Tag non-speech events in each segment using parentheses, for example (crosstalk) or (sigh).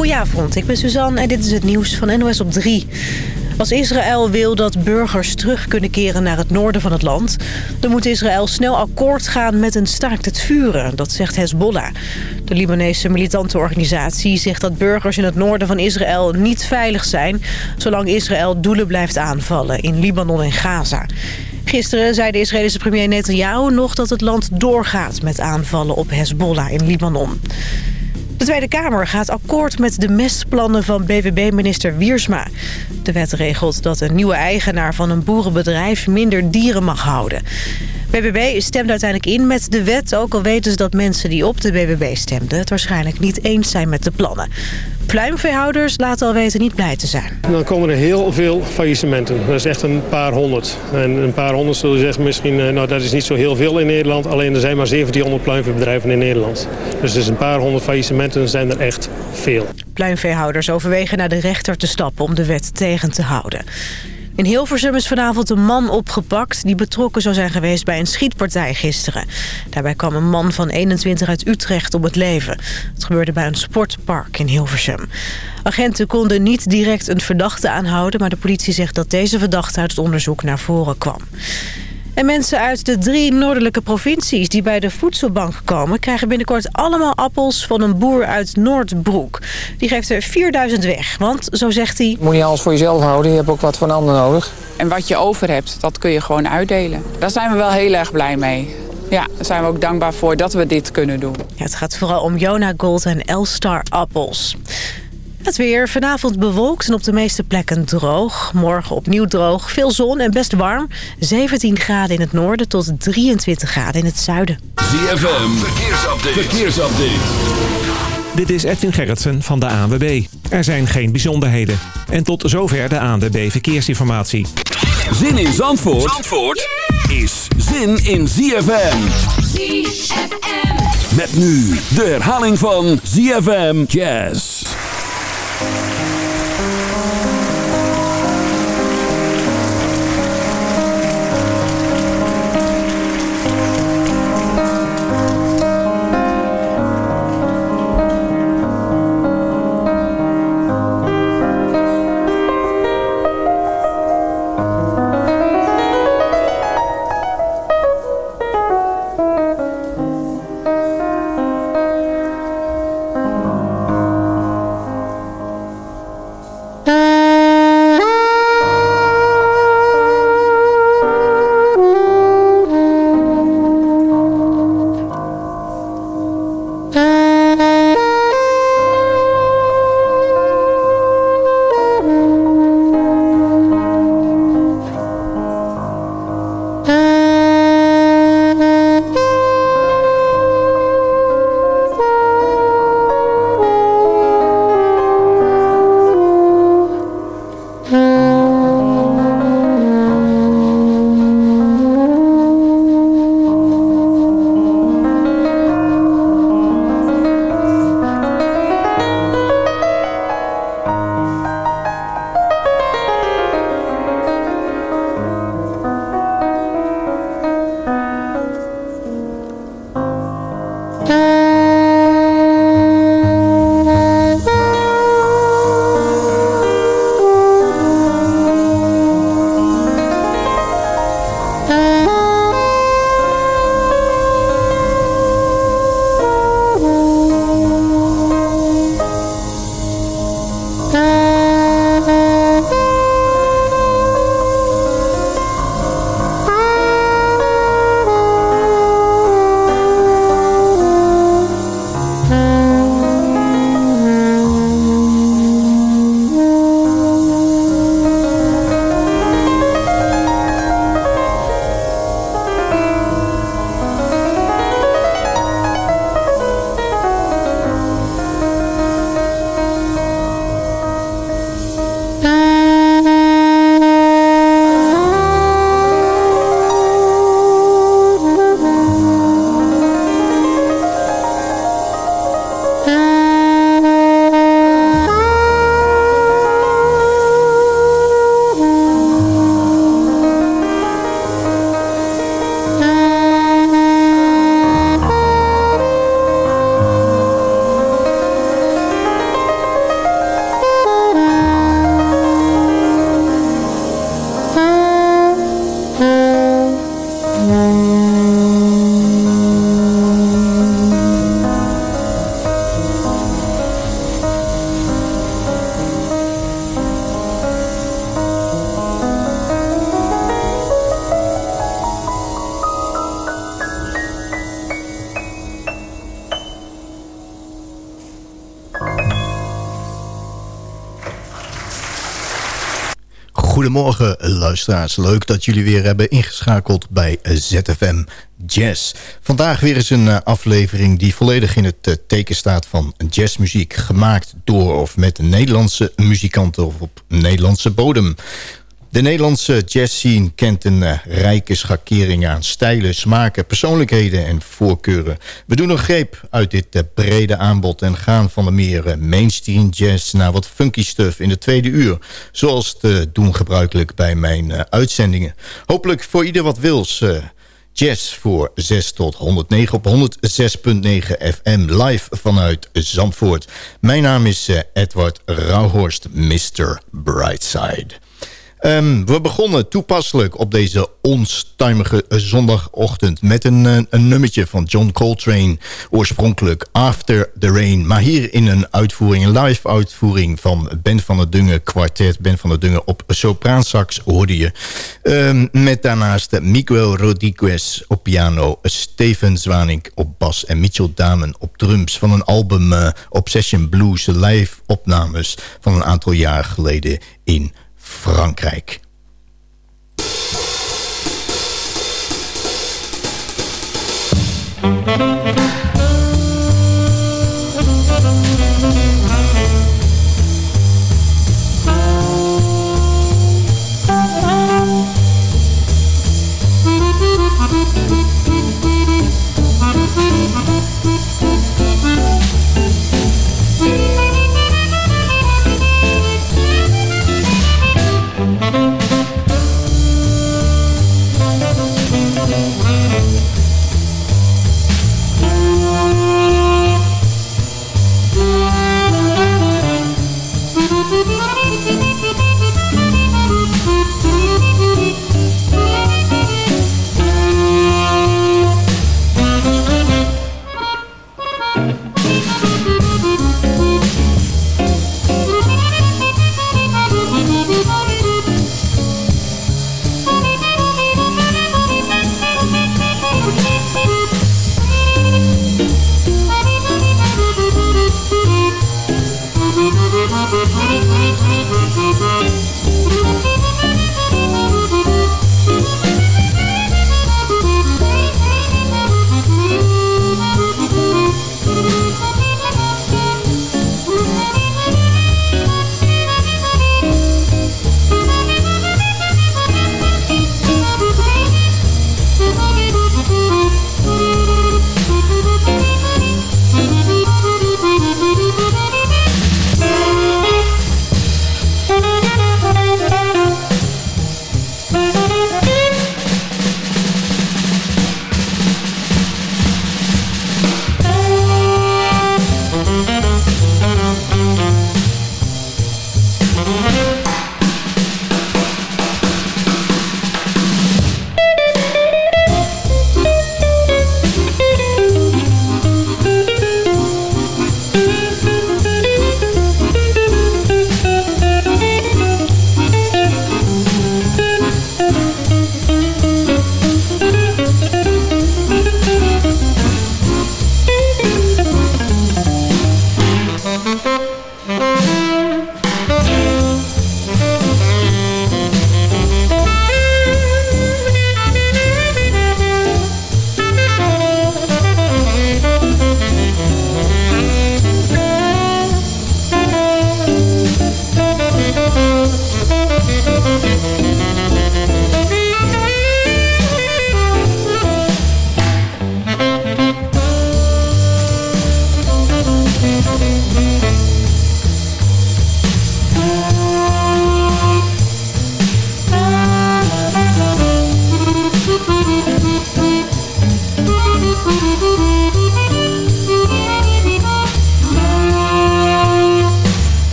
Goedenavond, ik ben Suzanne en dit is het nieuws van NOS op 3. Als Israël wil dat burgers terug kunnen keren naar het noorden van het land... dan moet Israël snel akkoord gaan met een staakt het vuren, dat zegt Hezbollah. De Libanese militante organisatie zegt dat burgers in het noorden van Israël niet veilig zijn... zolang Israël doelen blijft aanvallen in Libanon en Gaza. Gisteren zei de Israëlische premier Netanyahu nog dat het land doorgaat met aanvallen op Hezbollah in Libanon. De Tweede Kamer gaat akkoord met de mestplannen van BVB-minister Wiersma. De wet regelt dat een nieuwe eigenaar van een boerenbedrijf minder dieren mag houden. BBB stemt uiteindelijk in met de wet... ook al weten ze dat mensen die op de BBB stemden... het waarschijnlijk niet eens zijn met de plannen. Pluimveehouders laten al weten niet blij te zijn. Dan komen er heel veel faillissementen. Dat is echt een paar honderd. En een paar honderd zullen zeggen misschien... Eh, nou, dat is niet zo heel veel in Nederland. Alleen er zijn maar 1700 pluimveebedrijven in Nederland. Dus is een paar honderd faillissementen zijn er echt veel. Pluimveehouders overwegen naar de rechter te stappen... om de wet tegen te houden. In Hilversum is vanavond een man opgepakt... die betrokken zou zijn geweest bij een schietpartij gisteren. Daarbij kwam een man van 21 uit Utrecht om het leven. Het gebeurde bij een sportpark in Hilversum. Agenten konden niet direct een verdachte aanhouden... maar de politie zegt dat deze verdachte uit het onderzoek naar voren kwam. En mensen uit de drie noordelijke provincies die bij de voedselbank komen... krijgen binnenkort allemaal appels van een boer uit Noordbroek. Die geeft er 4000 weg, want zo zegt hij... Je moet niet alles voor jezelf houden, je hebt ook wat van anderen nodig. En wat je over hebt, dat kun je gewoon uitdelen. Daar zijn we wel heel erg blij mee. Ja, daar zijn we ook dankbaar voor dat we dit kunnen doen. Ja, het gaat vooral om Jona Gold en Elstar appels. Het weer vanavond bewolkt en op de meeste plekken droog. Morgen opnieuw droog, veel zon en best warm. 17 graden in het noorden tot 23 graden in het zuiden. ZFM, verkeersupdate. verkeersupdate. Dit is Edwin Gerritsen van de ANWB. Er zijn geen bijzonderheden. En tot zover de ANWB Verkeersinformatie. Zin in Zandvoort, Zandvoort is zin in ZFM. ZFM. Met nu de herhaling van ZFM Jazz. Bye. Luisteraars. Leuk dat jullie weer hebben ingeschakeld bij ZFM Jazz. Vandaag weer eens een eh, aflevering die volledig in het eh, teken staat van jazzmuziek. Gemaakt door of met Nederlandse muzikanten of op Nederlandse bodem. De Nederlandse jazzscene kent een uh, rijke schakering aan stijlen, smaken, persoonlijkheden en voorkeuren. We doen een greep uit dit uh, brede aanbod en gaan van de meer uh, mainstream jazz naar wat funky stuff in de tweede uur. Zoals te doen gebruikelijk bij mijn uitzendingen. Hopelijk voor ieder wat wils. Jazz voor 6 tot 109 op 106.9 FM live vanuit Zandvoort. Mijn naam is Edward Rauhorst, Mr. Brightside. Um, we begonnen toepasselijk op deze onstuimige zondagochtend... met een, eh, een nummertje van John Coltrane, oorspronkelijk After the Rain. Maar hier in een uitvoering, een live uitvoering van Ben van der Dungen kwartet. Ben van der Dungen op sopraansax hoorde je. Um, met daarnaast Miguel Rodriguez op piano, Steven Zwanink op bas... en Mitchell Damen op drums van een album uh, Obsession Blues... live opnames van een aantal jaar geleden in Frankrijk.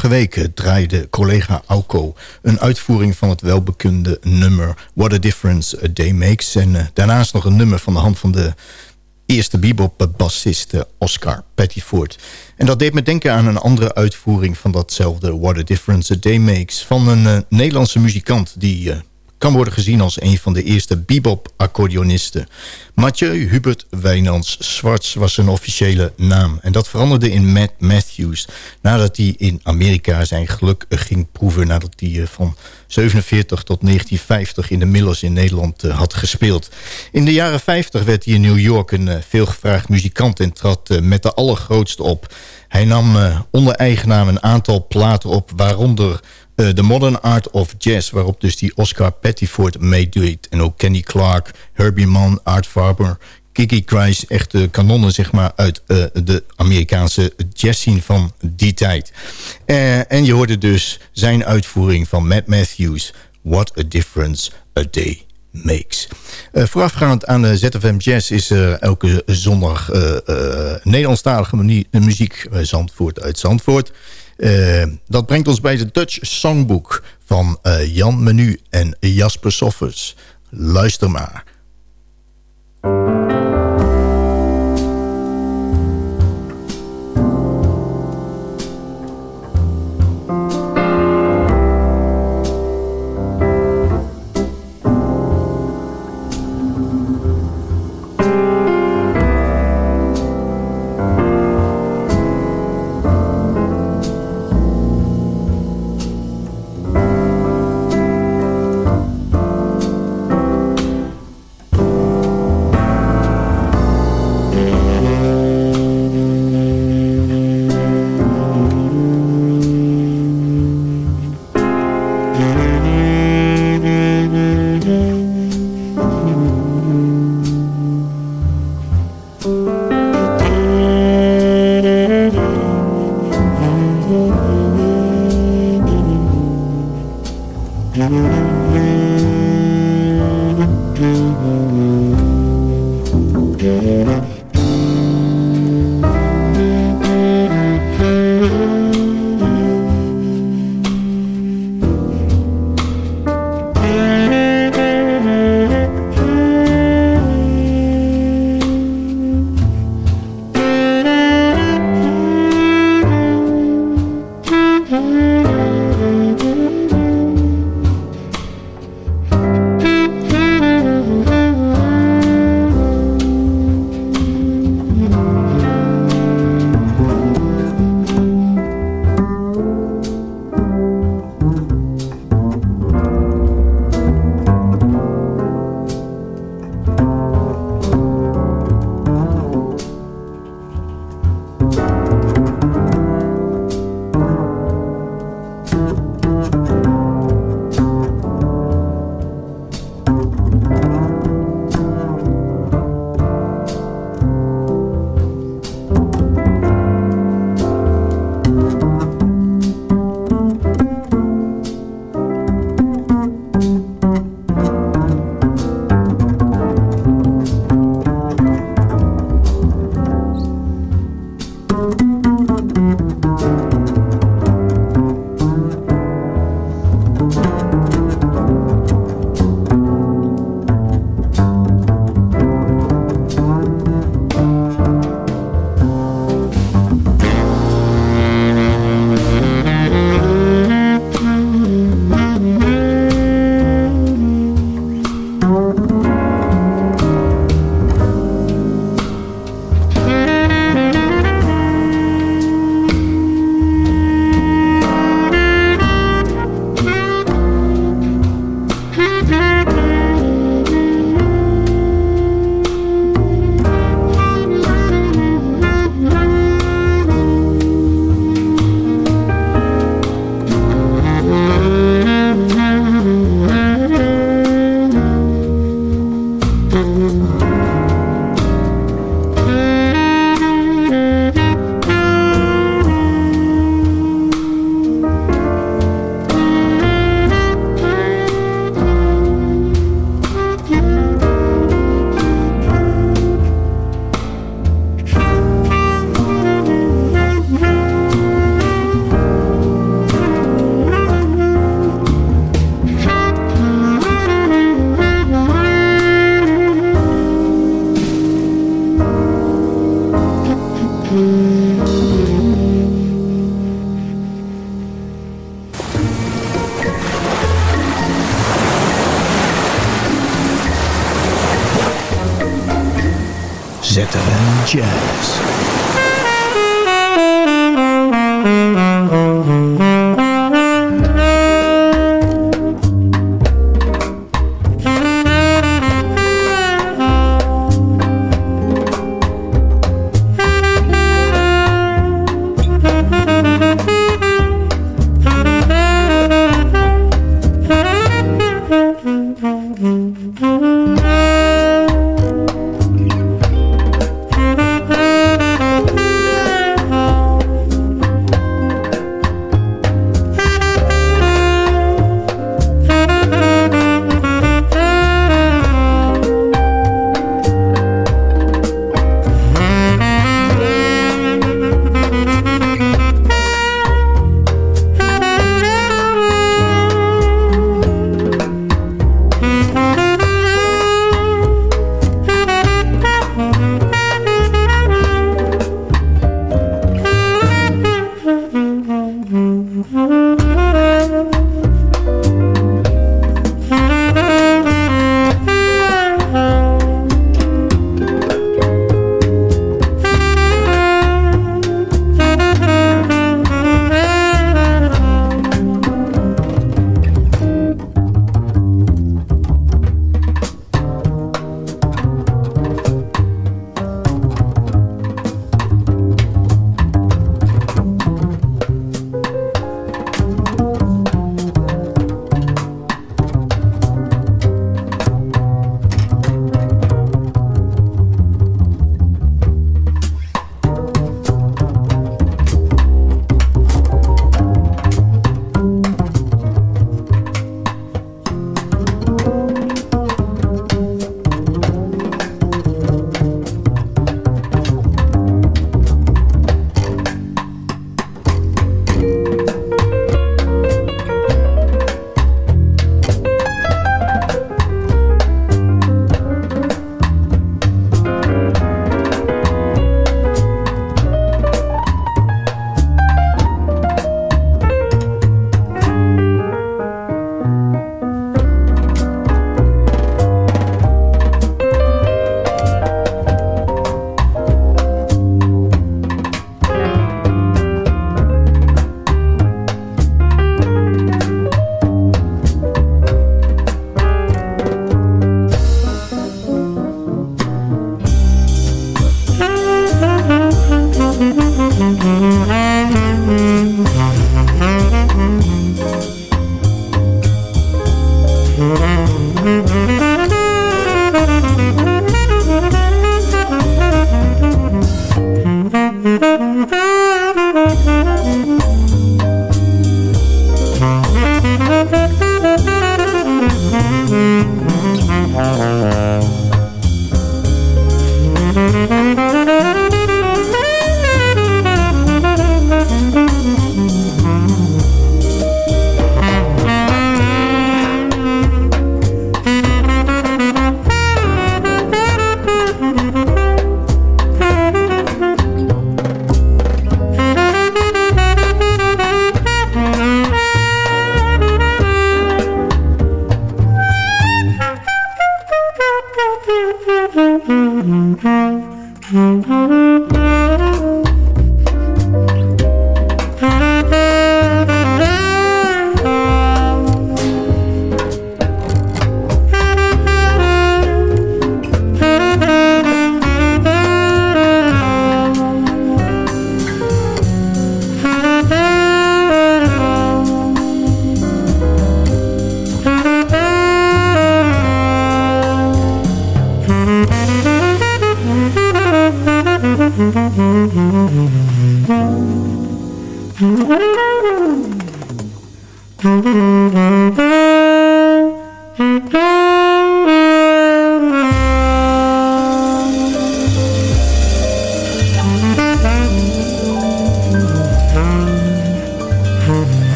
Vorige week draaide collega Auko een uitvoering van het welbekende nummer What a Difference a Day Makes. En uh, daarnaast nog een nummer van de hand van de eerste bebop-bassist Oscar Pettiford. En dat deed me denken aan een andere uitvoering van datzelfde What a Difference a Day Makes... van een uh, Nederlandse muzikant die kan worden gezien als een van de eerste bebop-accordeonisten. Mathieu Hubert Wijnands Zwarts was zijn officiële naam. En dat veranderde in Matt Matthews. Nadat hij in Amerika zijn geluk ging proeven. Nadat hij van 47 tot 1950 in de Millers in Nederland had gespeeld. In de jaren 50 werd hij in New York een veelgevraagd muzikant. En trad met de allergrootste op. Hij nam onder eigen naam een aantal platen op. Waaronder The eh, Modern Art of Jazz, waarop dus die Oscar Pettiford meedoet. En ook Kenny Clark, Herbie Mann, Art Farber, Kiki Christ, echte kanonnen zeg maar, uit uh, de Amerikaanse jazzscene van die tijd. Uh, en je hoorde dus zijn uitvoering van Matt Matthews, What a Difference a Day Makes. Voorafgaand aan de ZFM Jazz is er elke zondag Nederlandstalige muziek Zandvoort uit Zandvoort. Uh, dat brengt ons bij de Dutch Songbook van uh, Jan Menu en Jasper Soffers. Luister maar. Jazz.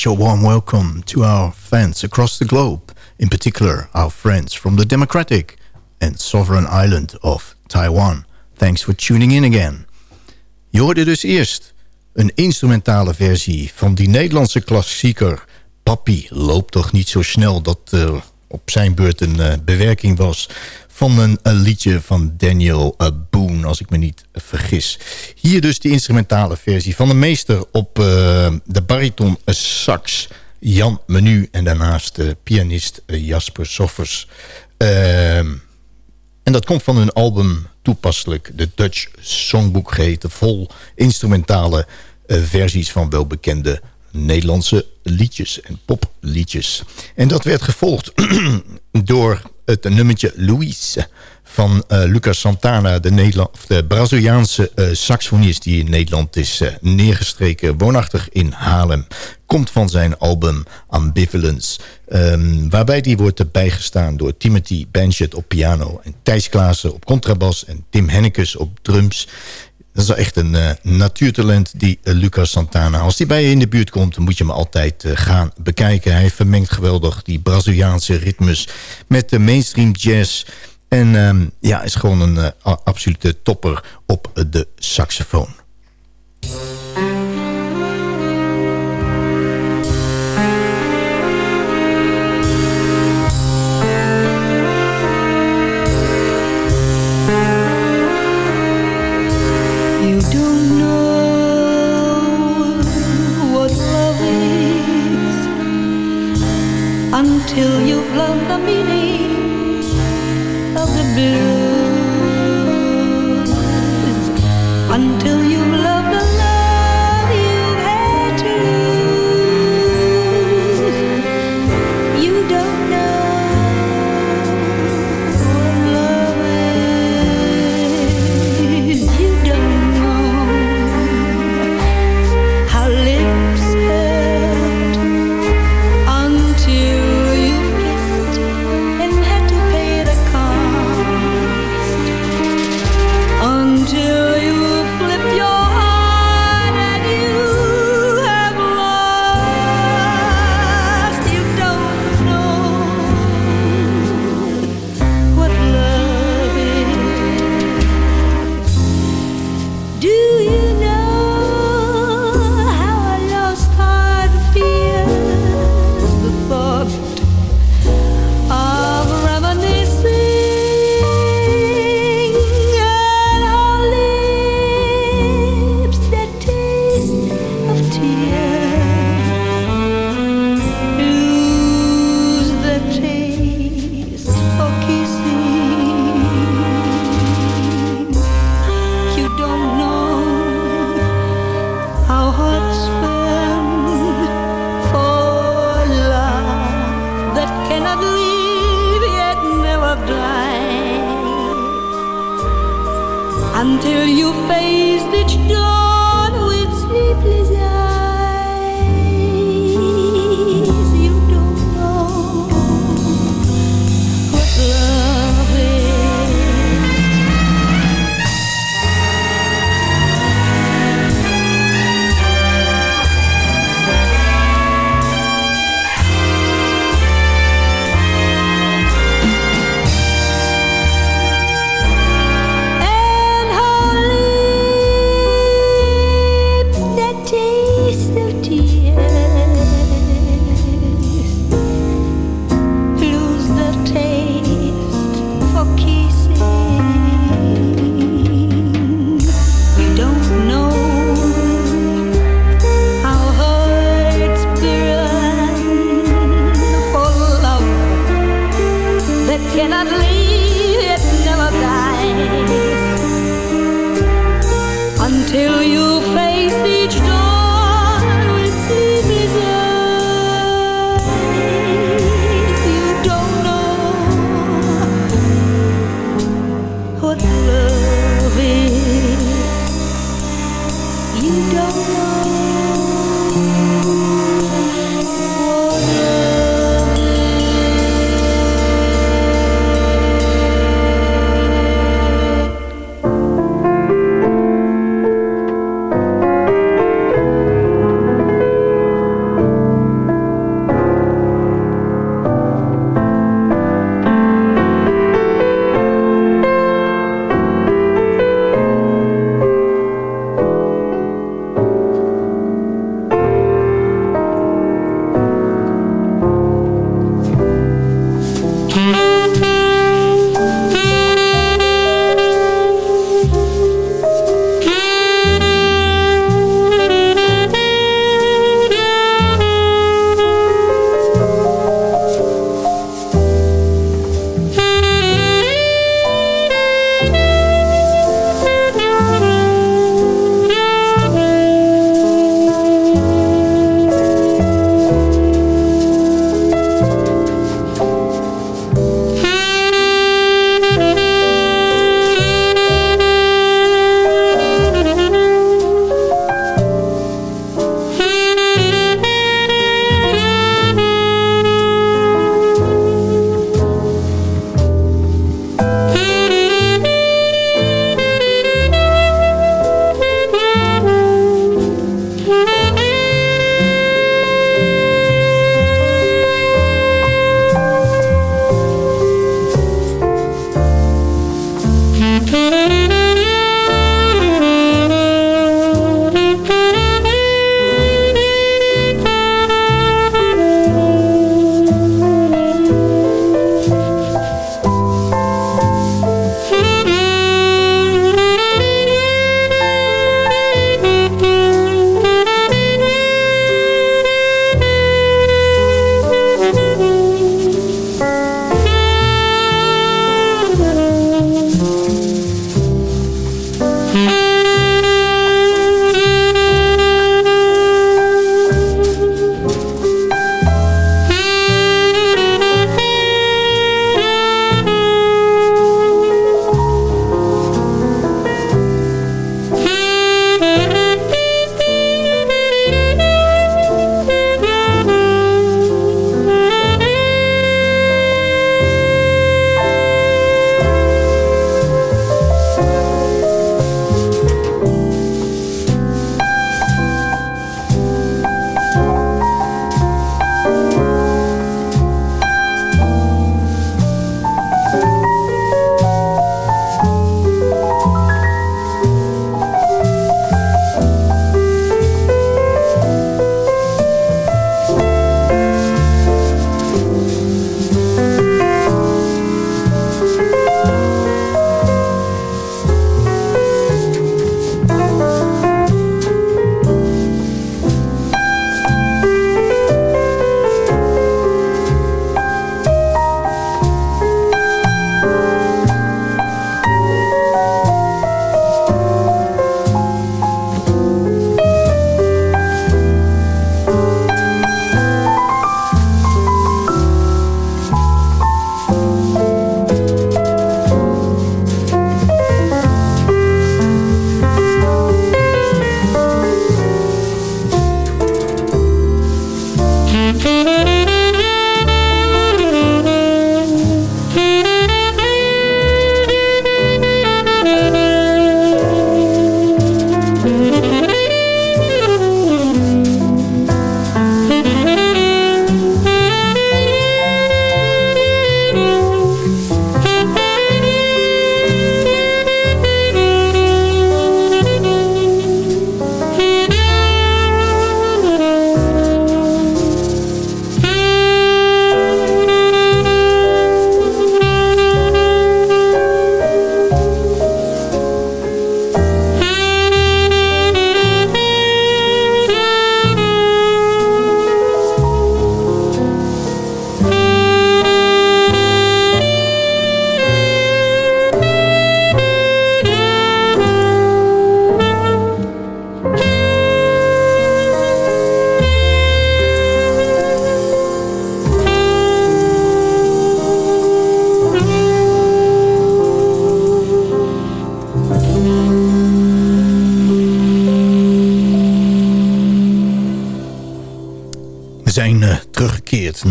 Special warm welcome to our fans across the globe, in particular our friends from the democratic and sovereign island of Taiwan. Thanks for tuning in again. Je hoorde dus eerst een instrumentale versie van die Nederlandse klassieker... Papi, loop toch niet zo snel. Dat uh, op zijn beurt een bewerking was van een, liedje van Daniel Boone, als ik me niet vergis. Hier dus de instrumentale versie van de meester op de bariton sax Jan Menu en daarnaast de pianist Jasper Soffers. Ehm, en dat komt van hun album toepasselijk, de Dutch Songbook geheten... vol instrumentale uh, versies van welbekende Nederlandse liedjes en popliedjes. En dat werd gevolgd (clears throat) door het nummertje Louise van uh, Lucas Santana, de, Nederland, de Braziliaanse uh, saxofonist die in Nederland is uh, neergestreken, woonachtig in Haarlem. Komt van zijn album Ambivalence, um, waarbij die wordt bijgestaan door Timothy Banchet op piano en Thijs Klaassen op contrabas en Tim Hennekes op drums. Dat is echt een natuurtalent, die Lucas Santana. Als die bij je in de buurt komt, dan moet je hem altijd gaan bekijken. Hij vermengt geweldig die Braziliaanse ritmes met de mainstream jazz. En um, ja, is gewoon een absolute topper op de saxofoon. until you've meaning of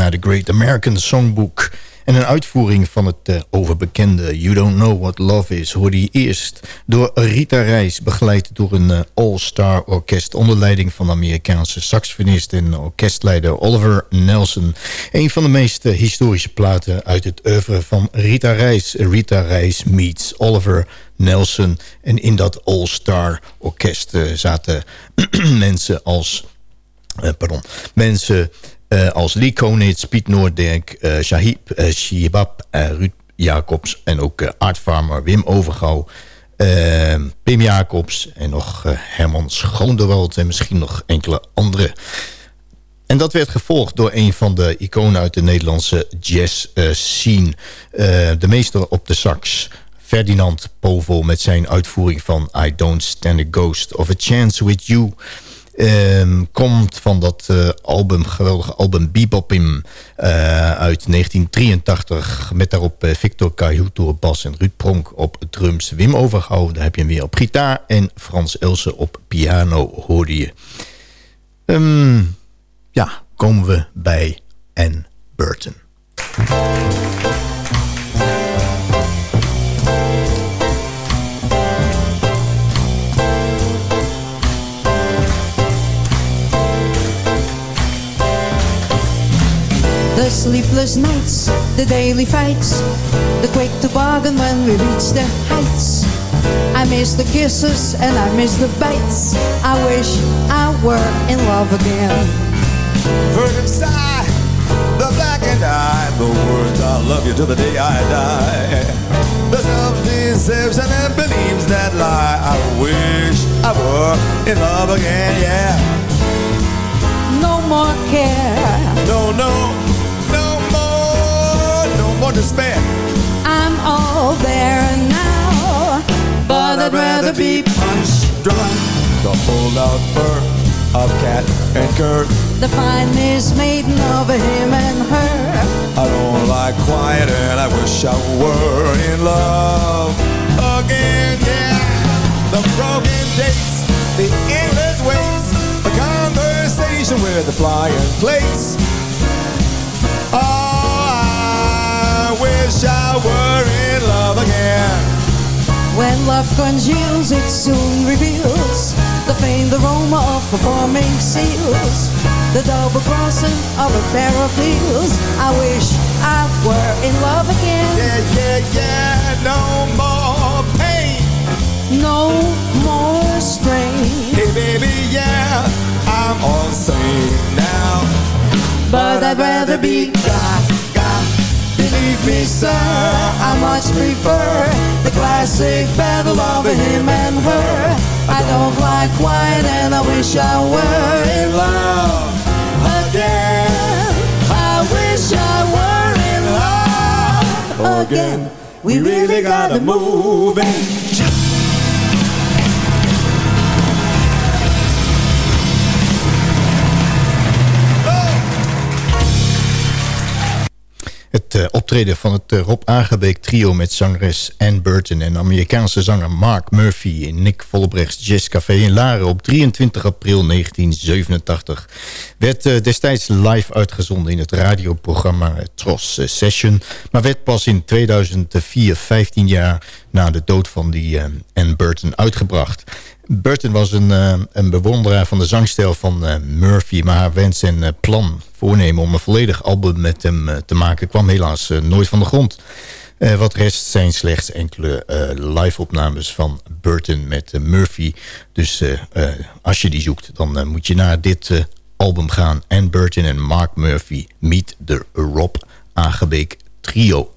naar de Great American Songbook. En een uitvoering van het uh, overbekende You Don't Know What Love Is... hoorde je eerst door Rita Reis... begeleid door een uh, all-star orkest... onder leiding van Amerikaanse saxofonist en orkestleider Oliver Nelson. Een van de meest historische platen uit het oeuvre van Rita Reis. Rita Reis meets Oliver Nelson. En in dat all-star orkest zaten (clears throat) mensen als... pardon, mensen uh, als Lee Konitz, Piet Noordijk, uh, Shahib uh, Ruud Jacobs en ook Art Farmer, Wim Overgouw, Pim Jacobs en nog Herman Schoondewald en misschien nog enkele andere. En dat werd gevolgd door een van de iconen uit de Nederlandse jazz scene. de meester op de sax, Ferdinand Povel met zijn uitvoering van I Don't Stand a Ghost of a Chance With You... Um, komt van dat uh, album, geweldige album Bebopim uh, uit 1983. Met daarop uh, Victor Cajuto op bas en Ruud Pronk op drums. Wim Overgouw, daar heb je hem weer op gitaar. En Frans Elsen op piano hoorde je. Um, ja, komen we bij Anne Burton. Sleepless nights, the daily fights, the quick toboggan when we reach the heights. I miss the kisses and I miss the bites. I wish I were in love again. Verdant sigh, the and eye, the words I love you till the day I die. The self-deception and beliefs that lie. I wish I were in love again, yeah. Despair. I'm all there now, but I'd rather be punched drunk. The holdout fur of cat and cur. The finest maiden of him and her. I don't like quiet and I wish I were in love again, yeah. The broken dates, the endless waits, the conversation with the flying plates. Wish I were in love again. When love congeals, it soon reveals the faint aroma of performing seals. The double crossing of a pair of heels. I wish I were in love again. Yeah, yeah, yeah. No more pain. No more strain. Hey, baby, yeah. I'm all sane now. But I'd rather be God believe me, sir, I much prefer the classic battle of him and her. I don't like quiet and I wish I were in love again. I wish I were in love again. We really gotta move in. Het uh, optreden van het uh, Rob Aangebeek trio met zangeres Ann Burton... en Amerikaanse zanger Mark Murphy in Nick Vollebrechts Jazzcafé in Laren... op 23 april 1987 werd uh, destijds live uitgezonden in het radioprogramma Tros Session... maar werd pas in 2004, 15 jaar na de dood van die Ann Burton uitgebracht... Burton was een, uh, een bewonderaar van de zangstijl van uh, Murphy... maar haar wens en uh, plan voornemen om een volledig album met hem te maken... kwam helaas nooit van de grond. wat rest zijn slechts enkele live-opnames van Burton met Murphy. Dus als je die zoekt, dan moet je naar dit album gaan. En Burton en Mark Murphy meet the Rob Aangebeek Trio.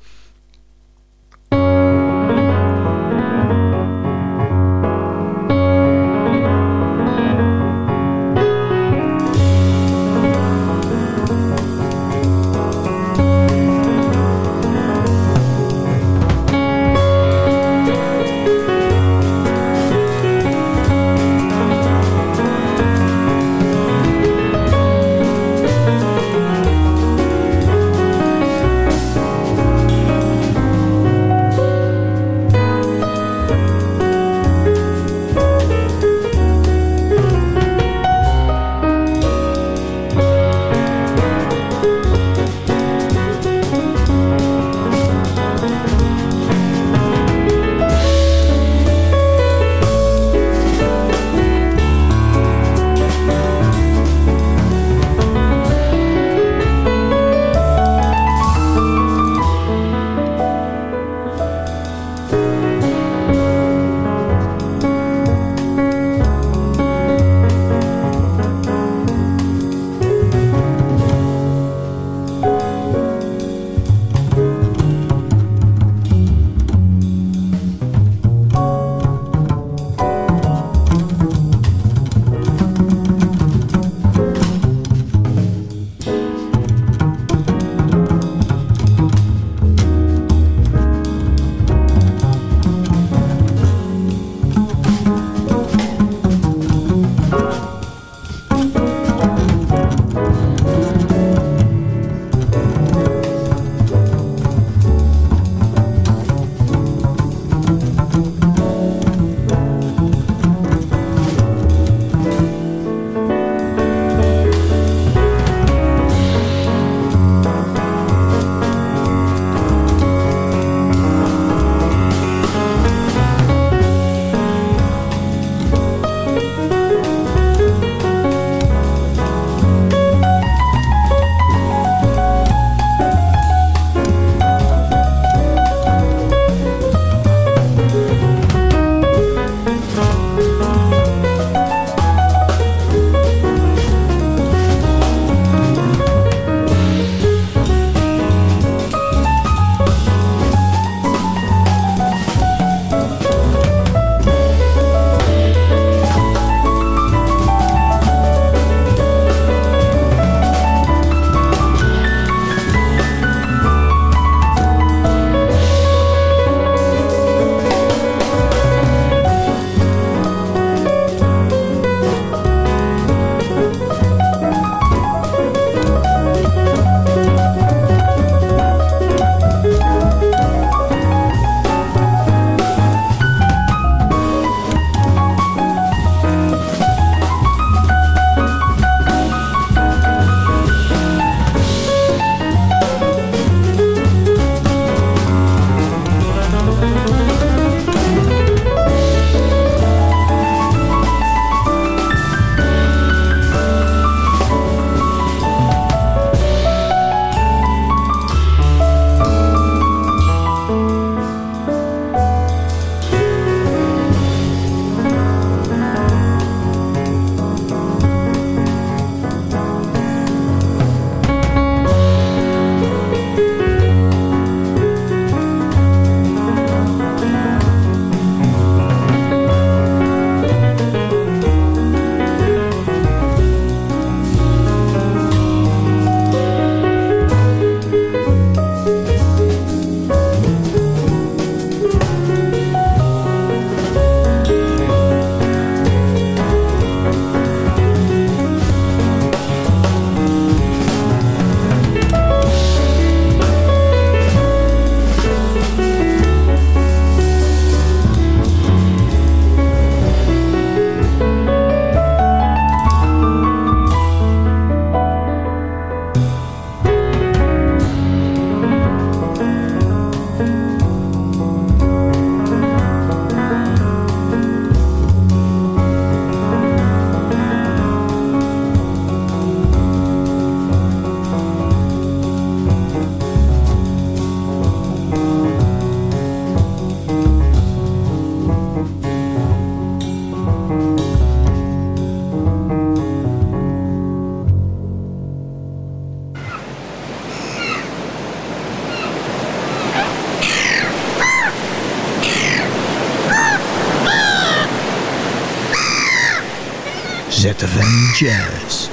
ZFM Jazz.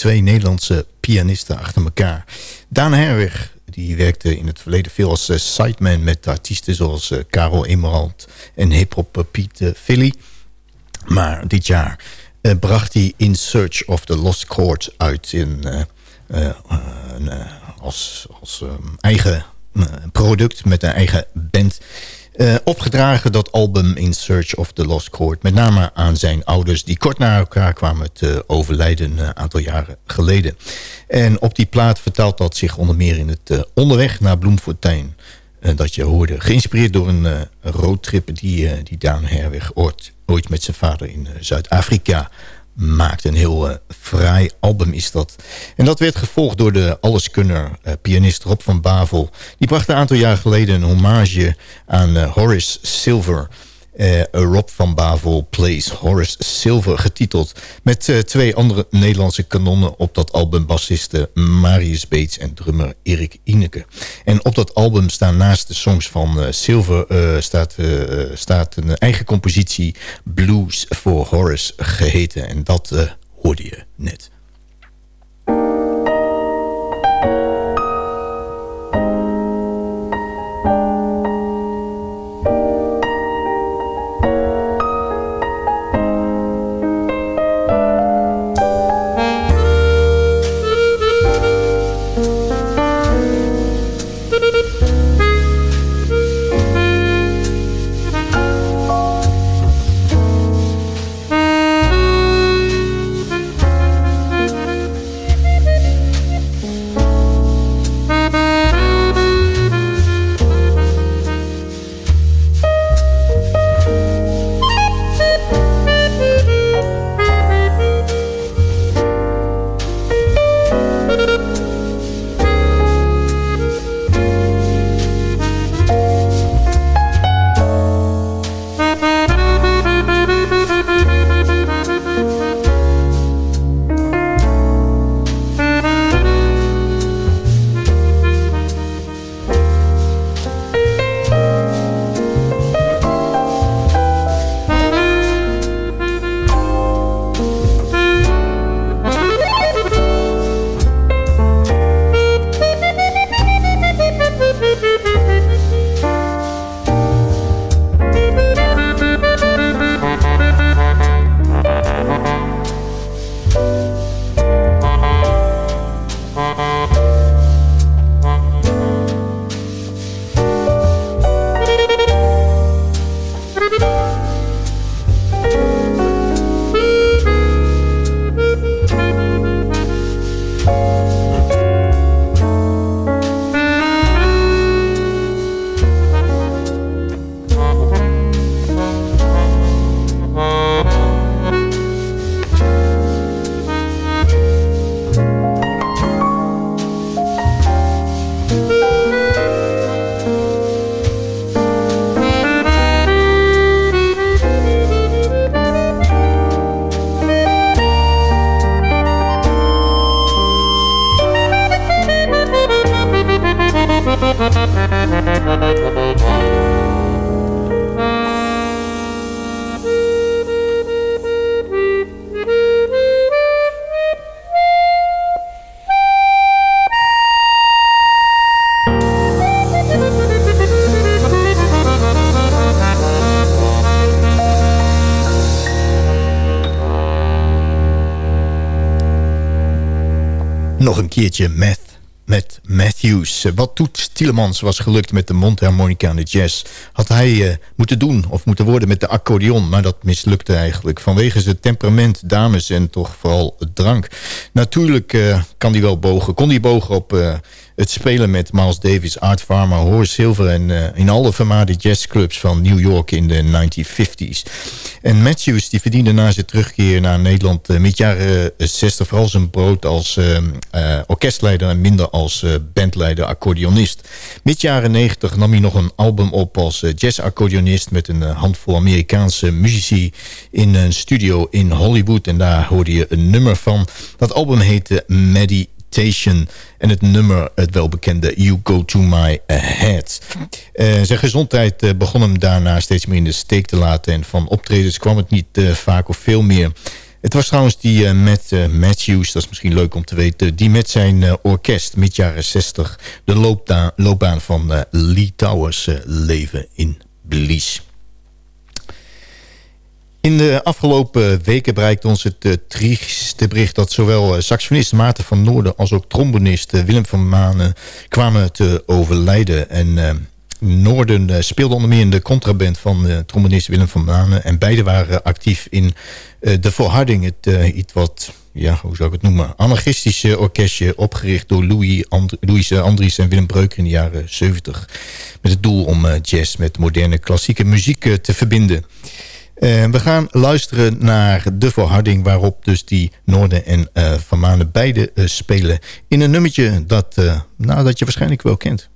Twee Nederlandse pianisten achter elkaar. Daan Herweg, die werkte in het verleden veel als uh, sideman met artiesten zoals uh, Karel Emerald en hiphop Piet uh, Philly. Maar dit jaar bracht hij In Search of the Lost Chord uit in, als, als eigen product met een eigen band. Uh, opgedragen dat album In Search of the Lost Chord. Met name aan zijn ouders die kort na elkaar kwamen te overlijden een aantal jaren geleden. En op die plaat vertaalt dat zich onder meer in het onderweg naar Bloemfontein. Dat je hoorde. Geïnspireerd door een roadtrip die, die Daan Herweg ooit, ooit met zijn vader in Zuid-Afrika maakt. Een heel uh, fraai album is dat. En dat werd gevolgd door de alleskunner uh, pianist Rob van Bavel. Die bracht een aantal jaar geleden een hommage aan uh, Horace Silver. Rob van Bavel Plays Horace Silver getiteld. Met twee andere Nederlandse kanonnen op dat album. Bassisten Marius Beets en drummer Erik Ineke. En op dat album staan naast de songs van Silver... staat, staat een eigen compositie Blues for Horace geheten. En dat hoorde je net. Nog een keertje Meth met Matthews. Wat Toet Tielemans was gelukt met de mondharmonica en de jazz... had hij uh, moeten doen of moeten worden met de accordeon. Maar dat mislukte eigenlijk vanwege zijn temperament, dames en toch vooral drank. Natuurlijk uh, kan hij wel bogen. Kon hij bogen op het spelen met Miles Davis, Art Farmer, Horace Silver... en in alle vermaarde jazzclubs van New York in de 1950s. En Matthews die verdiende na zijn terugkeer naar Nederland... met jaren 60 vooral zijn brood als orkestleider... en minder als bandleider, accordeonist. Mid jaren 90 nam hij nog een album op als jazz-accordeonist... met een handvol Amerikaanse muzici in een studio in Hollywood. En daar hoorde je een nummer van. Dat album heette En het nummer, het welbekende You Go To My Head. Uh, zijn gezondheid uh, begon hem daarna steeds meer in de steek te laten. En van optredens kwam het niet uh, vaak of veel meer. Het was trouwens die uh, met Matthews, dat is misschien leuk om te weten... die met zijn orkest, mid jaren 60... de loopbaan, van Lee Towers leven in Belize. In de afgelopen weken bereikt ons het uh, trieste bericht... dat zowel uh, saxofonist Maarten van Noorden als ook trombonist uh, Willem van Manen kwamen te overlijden. En Noorden speelde onder meer in de contraband van trombonist Willem van Manen. En beide waren actief in de Volharding, het iets wat... Ja, hoe zou ik het noemen? Anarchistische orkestje opgericht door Louis, And Louis Andries en Willem Breuker in de jaren 70. Met het doel om jazz met moderne klassieke muziek te verbinden. Uh, we gaan luisteren naar de verharding waarop dus die Noorden en uh, Van beide uh, spelen. In een nummertje dat, nou, dat je waarschijnlijk wel kent.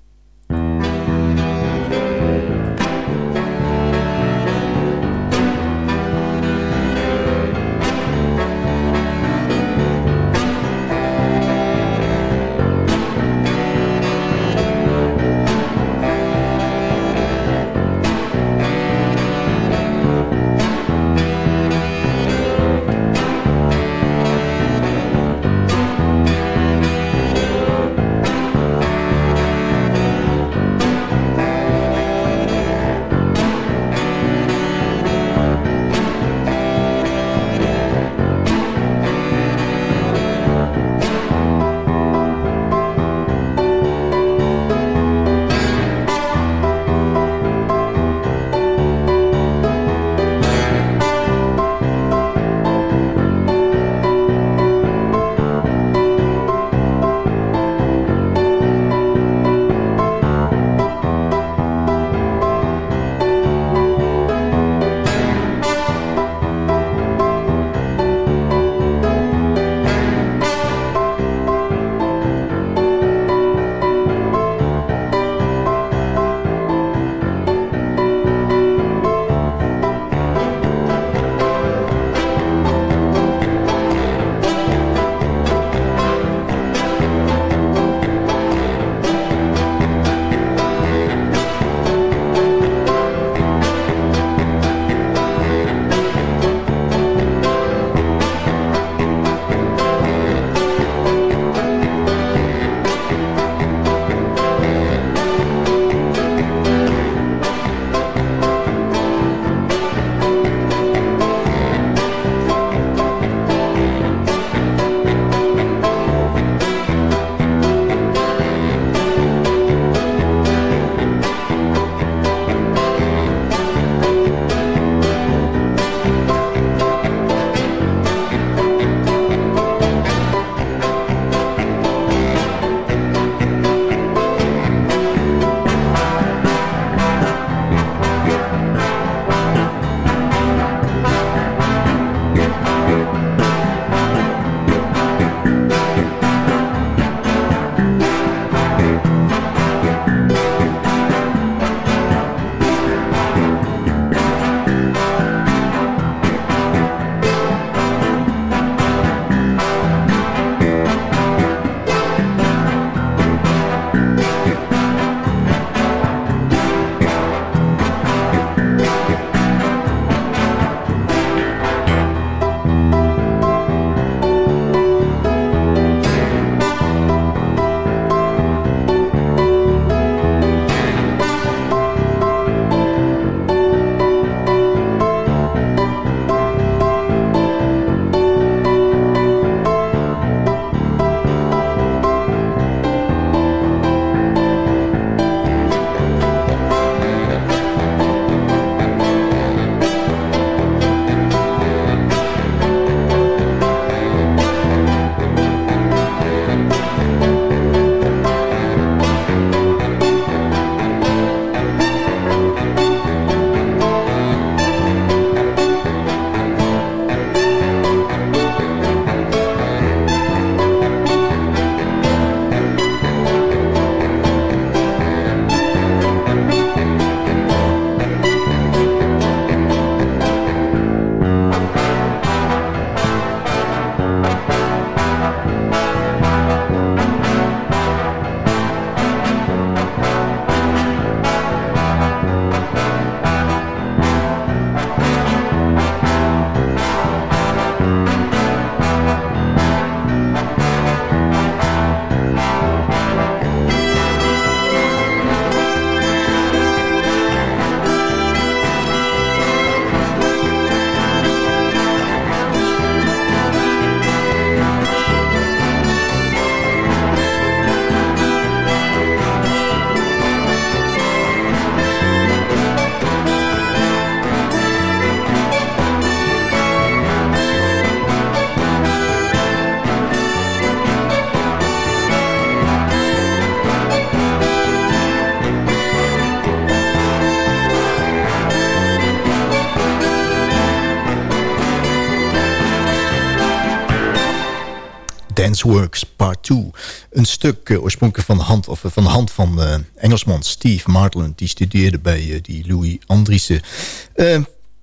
Danceworks Part 2. Een stuk uh, oorspronkelijk van de hand, of, van, de hand van uh, Engelsman Steve Martland. Die studeerde bij die Louis Andriessen.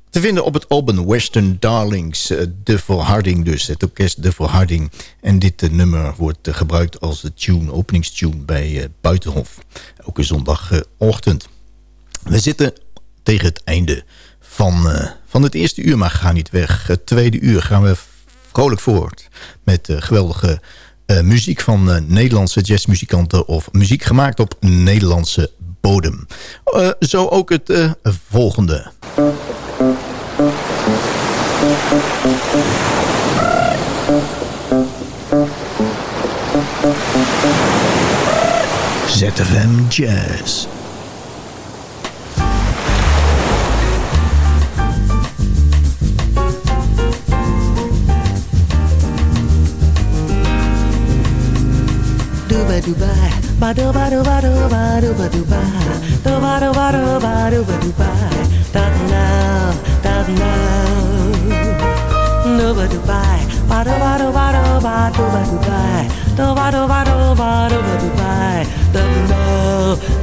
te vinden op het album Western Darlings. de Volharding dus, het orkest De Volharding. En dit nummer wordt gebruikt als de tune, openingstune bij Buitenhof. Elke zondagochtend. We zitten tegen het einde van, van het eerste uur, maar ga niet weg. Het tweede uur gaan we vrolijk voort. Met uh, geweldige uh, muziek van uh, Nederlandse jazzmuzikanten... of muziek gemaakt op Nederlandse bodem. zo ook het volgende. ZFM Jazz. badu ba badu badu badu badu badu ba do badu badu badu badu ba da na da na no badu ba badu badu badu badu badu ba do badu badu badu badu ba da na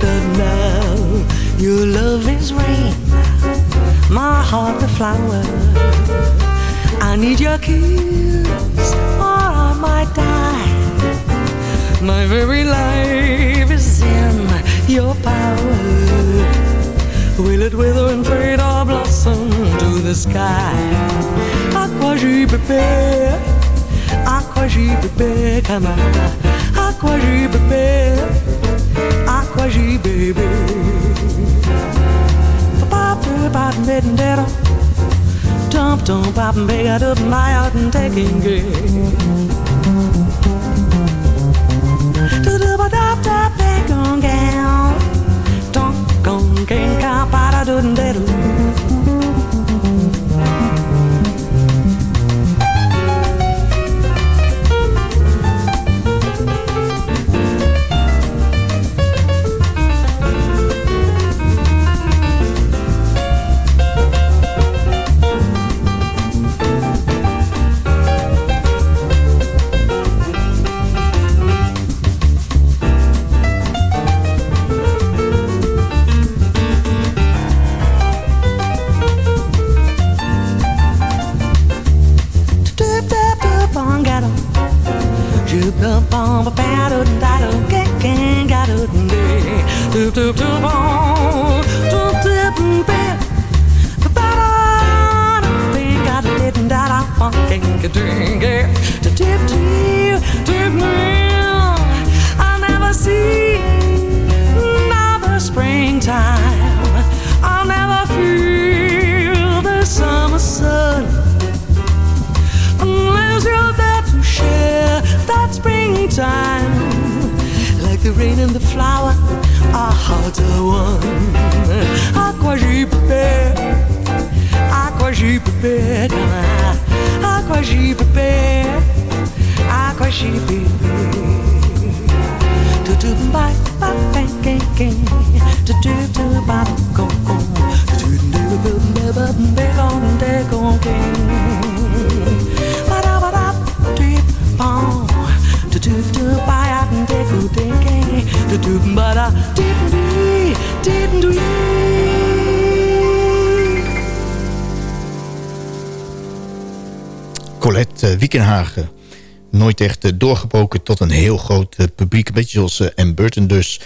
da na your love is rain my heart a flower. I need your kiss or I might die my very life is in your power. Will it wither and fade or blossom to the sky? À quoi j'y bébé? À quoi j'y bébé? On. À quoi j'y bébé? À quoi j'y bébé? Dump, dump, pop, and big, I up my out and taking it ba da da bang gong gang. Dong gong gang ka ba da doo doo. the bomb a battle that a gang got a day to to to bomb to to bed the battle thing got a little that I fucking drink it rain and the flower are harder won. À quoi j'y À quoi j'y peux À quoi j'y À quoi j'y peux To do my ba bang gang gang To do do ba go go To do do ba ba ba ba ba ba ba ba ba Wiekenhagen. Nooit echt uh, doorgebroken tot een heel groot uh, publiek. Beetje zoals Anne Burton dus.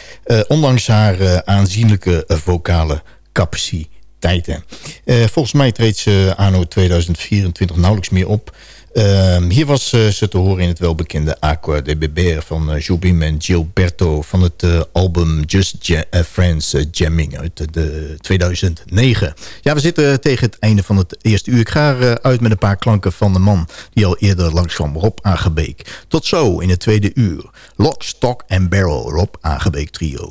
ondanks haar aanzienlijke vocale capaciteiten. volgens mij treedt ze anno 2024 nauwelijks meer op. Uh, hier was uh, ze te horen in het welbekende Aqua de Beber van uh, en Gilberto van het uh, album Just Friends Jamming uit de 2009. Ja, we zitten tegen het einde van het eerste uur. Ik ga uit met een paar klanken van de man die al eerder langs kwam, Rob Aangebeek. Tot zo in het tweede uur. Lock, Stock en Barrel, Rob Aangebeek Trio.